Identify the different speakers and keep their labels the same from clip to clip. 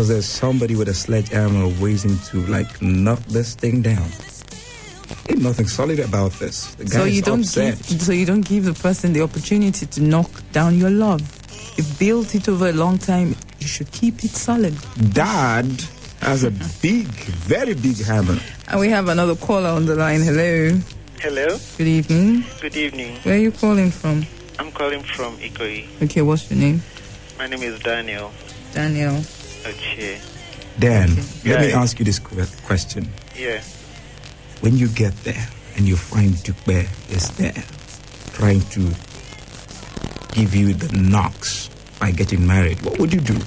Speaker 1: because there's somebody with a sledgehammer waiting to like knock this thing down. Ain't nothing solid about this. The
Speaker 2: So
Speaker 1: guy's
Speaker 2: you don't
Speaker 1: upset.
Speaker 2: give, so you don't give the person the opportunity to knock down your love. You've built it over a long time. You should keep it solid.
Speaker 1: Dad has a big, very big hammer.
Speaker 2: And we have another caller on the line. Hello.
Speaker 3: Hello,
Speaker 2: Good evening.
Speaker 3: good evening.
Speaker 2: Where are you calling from?
Speaker 3: I'm calling from Ikoyi.
Speaker 2: Okay, what's your name?
Speaker 3: My name is Daniel
Speaker 2: Daniel.
Speaker 3: Ochie.
Speaker 1: Dan, let me ask you this question.
Speaker 3: Yeah.
Speaker 1: When you get there and you find Dukbe is there trying to give you the knocks by getting married, what would you do?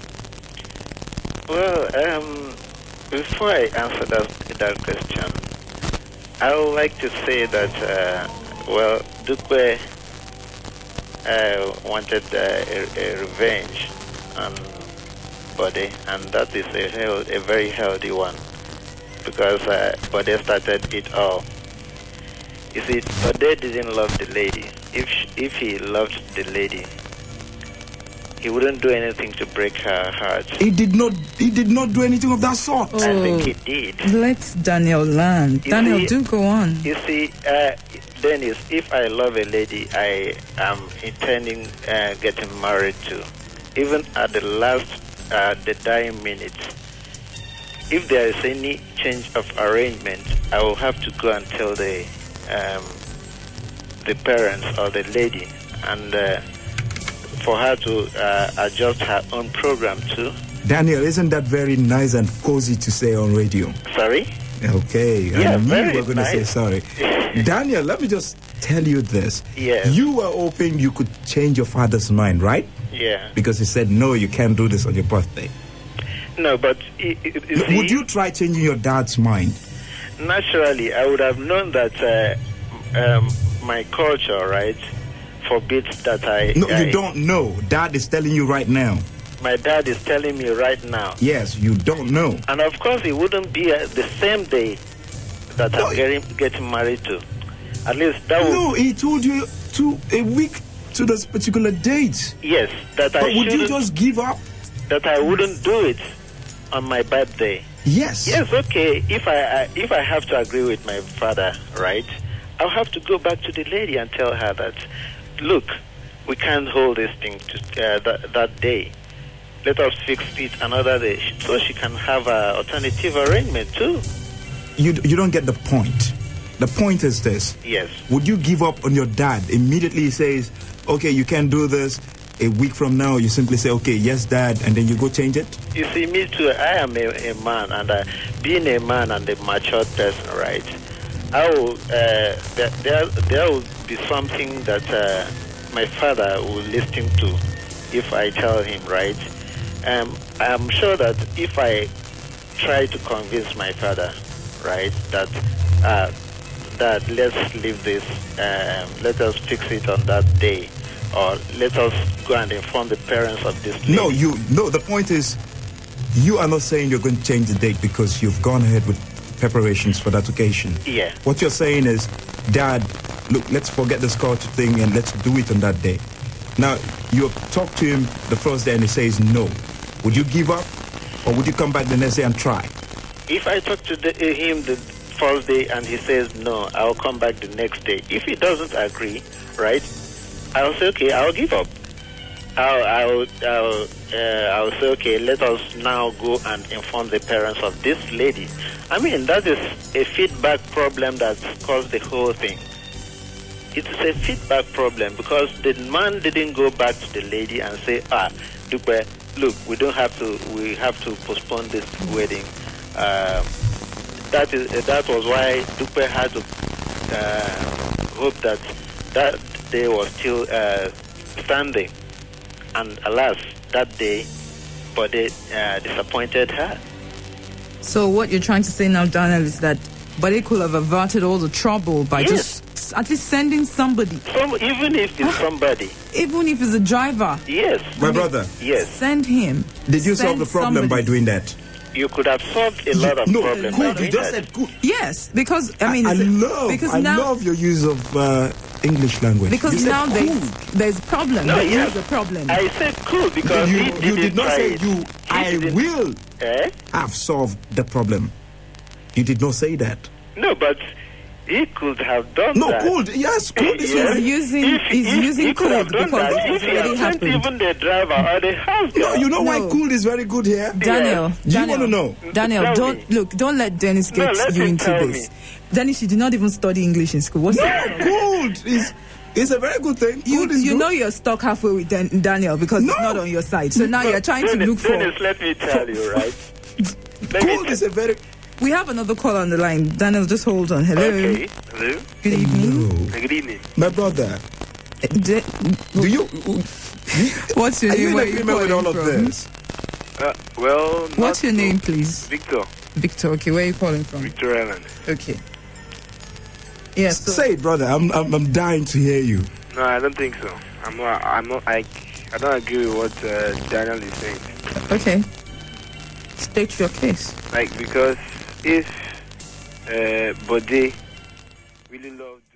Speaker 3: Well, um, before I answer that, that question, I would like to say that, uh, well, Dukwe uh, wanted uh, a, a revenge on Bode, and that is a, hel- a very healthy one because uh, Bode started it all. You see, Bode didn't love the lady. If, sh- if he loved the lady, he wouldn't do anything to break her heart.
Speaker 1: He did not. He did not do anything of that sort.
Speaker 3: I think
Speaker 2: Oh.
Speaker 3: he did.
Speaker 2: Let Daniel land.
Speaker 3: You
Speaker 2: Daniel,
Speaker 3: see-
Speaker 2: do go on.
Speaker 3: You see, uh, Dennis, if I love a lady, I am intending uh, getting married to, even at the last, uh, the dying minutes. If there is any change of arrangement, I will have to go and tell the um, the parents or the lady, and uh, for her to uh, adjust her own program too.
Speaker 1: Daniel, isn't that very nice and cozy to say on radio?
Speaker 3: Sorry.
Speaker 1: Okay,
Speaker 3: Yeah,
Speaker 1: I knew you were going to say
Speaker 3: nice.
Speaker 1: sorry. Daniel, let me just tell you this.
Speaker 3: Yes.
Speaker 1: You were hoping you could change your father's mind, right?
Speaker 3: Yeah.
Speaker 1: Because he said, no, you can't do this on your birthday.
Speaker 3: No, but i- i- you see,
Speaker 1: Would you try changing your dad's mind?
Speaker 3: naturally, I would have known that uh, um, my culture, right, forbids that I.
Speaker 1: No,
Speaker 3: I-
Speaker 1: you don't know. Dad is telling you right now.
Speaker 3: My dad is telling me right now,
Speaker 1: Yes, you don't know.
Speaker 3: and of course, it wouldn't be uh, the same day that
Speaker 1: No,
Speaker 3: I'm getting getting married to. At least that would.
Speaker 1: No, he told you to a week to this particular date.
Speaker 3: Yes, that I
Speaker 1: But would you just give up?
Speaker 3: that I wouldn't do it on my birthday.
Speaker 1: Yes.
Speaker 3: Yes, okay. If I, I if I have to agree with my father, right, I'll have to go back to the lady and tell her that, look, we can't hold this thing to uh, that, that day. Let us fix it another day, so she can have an alternative arrangement too.
Speaker 1: You, you don't get the point. The point is this.
Speaker 3: Yes.
Speaker 1: Would you give up on your dad? Immediately he says, okay, you can't do this. A week from now, you simply say, okay, yes, dad, and then you go change it?
Speaker 3: You see, me too. I am a, a man, and uh, being a man and a matured person, right? I will. Uh, there, there, there will be something that uh, my father will listen to if I tell him, right? Um, I'm sure that if I try to convince my father, right, that uh, that let's leave this, um, let us fix it on that day, or let us go and inform the parents of this.
Speaker 1: No, you no. The point is, you are not saying you're going to change the date because you've gone ahead with preparations for that occasion.
Speaker 3: Yeah.
Speaker 1: What you're saying is, Dad, look, let's forget the culture thing and let's do it on that day. Now, you talk to him the first day and he says no. Would you give up, or would you come back the next day and try?
Speaker 3: If I talk to the, uh, him the first day and he says no, I'll come back the next day. If he doesn't agree, right, I'll say okay, I'll give up. I'll I'll I'll, uh, I'll say okay, let us now go and inform the parents of this lady. I mean that is a feedback problem that caused the whole thing. It is a feedback problem because the man didn't go back to the lady and say, ah, Dupe, look, we don't have to, we have to postpone this wedding. Um, that is that was why Dupe had to uh, hope that that day was still uh, standing, and alas, that day, but they uh, disappointed her.
Speaker 2: So what you're trying to say now, Daniel, is that but it could have averted all the trouble by
Speaker 3: Yes.
Speaker 2: just at least sending somebody,
Speaker 3: Some, even if it's somebody,
Speaker 2: even if it's a driver,
Speaker 3: yes,
Speaker 1: My brother,
Speaker 3: yes,
Speaker 2: send him.
Speaker 1: did you solve the problem
Speaker 2: somebody.
Speaker 1: by doing that?
Speaker 3: You could have solved a lot of
Speaker 1: no,
Speaker 3: problems.
Speaker 1: good.
Speaker 3: by
Speaker 1: You just
Speaker 3: that.
Speaker 1: said good.
Speaker 2: Yes, because I mean,
Speaker 1: I,
Speaker 2: it's-
Speaker 1: love,
Speaker 2: because
Speaker 1: I
Speaker 2: now
Speaker 1: love your use of uh, English language.
Speaker 2: because
Speaker 1: You
Speaker 2: now
Speaker 1: cool.
Speaker 2: there's there's a problem.
Speaker 3: No,
Speaker 2: there
Speaker 3: yes.
Speaker 2: is a problem.
Speaker 3: I said cool because
Speaker 1: you,
Speaker 3: he
Speaker 1: you
Speaker 3: didn't
Speaker 1: did not
Speaker 3: try
Speaker 1: say
Speaker 3: it.
Speaker 1: you.
Speaker 3: He
Speaker 1: I I will
Speaker 3: Eh?
Speaker 1: have solved the problem. You did not say that.
Speaker 3: No, but he could have done
Speaker 1: No,
Speaker 3: that.
Speaker 1: cold. Yes, cold is
Speaker 3: Yeah.
Speaker 2: He's using
Speaker 3: If-
Speaker 2: he's
Speaker 3: if
Speaker 2: using
Speaker 3: he could have
Speaker 2: code
Speaker 3: done
Speaker 2: because
Speaker 3: that,
Speaker 2: it
Speaker 3: if he
Speaker 2: already
Speaker 3: had
Speaker 2: happened.
Speaker 3: even the driver uh, or the house
Speaker 1: No, you know why
Speaker 2: No.
Speaker 1: cold is very good here?
Speaker 2: Daniel,
Speaker 1: Do you
Speaker 2: Daniel,
Speaker 1: wanna know?
Speaker 2: Daniel,
Speaker 3: Tell
Speaker 2: don't
Speaker 3: me.
Speaker 2: look. Don't let Dennis
Speaker 3: No,
Speaker 2: get
Speaker 3: let
Speaker 2: you into this.
Speaker 3: me.
Speaker 2: Dennis, you did not even study English in school. What's
Speaker 1: No,
Speaker 2: the
Speaker 1: cold is is a very good thing.
Speaker 2: you,
Speaker 1: Cold
Speaker 2: you
Speaker 1: good.
Speaker 2: know you're stuck halfway with Dan- Daniel because
Speaker 1: No.
Speaker 2: it's not on your side. So now you're trying to
Speaker 3: Dennis,
Speaker 2: look for.
Speaker 3: Dennis, let me tell you, right? Let me
Speaker 1: cold is a very
Speaker 2: We have another call on the line. Daniel, just hold on. Hello.
Speaker 3: Okay. Hello.
Speaker 2: Good evening.
Speaker 1: no.
Speaker 3: Good evening.
Speaker 1: My brother,
Speaker 2: Uh, De-
Speaker 1: do you
Speaker 2: What's your
Speaker 1: are
Speaker 2: name? are you
Speaker 1: agreement with all
Speaker 2: calling
Speaker 1: of this?
Speaker 3: Uh, well,
Speaker 2: What's
Speaker 3: not
Speaker 2: your
Speaker 3: so.
Speaker 2: name, please?
Speaker 3: Victor.
Speaker 2: Victor. Okay, where are you calling from?
Speaker 3: Victoria Island.
Speaker 2: Okay. Yes. so,
Speaker 1: Say it, brother. I'm, I'm I'm dying to hear you.
Speaker 3: No, I don't think so. I'm not. I'm not. I. I don't agree with what uh, Daniel is saying.
Speaker 2: okay. State your case.
Speaker 3: Like because if uh, Bode really loved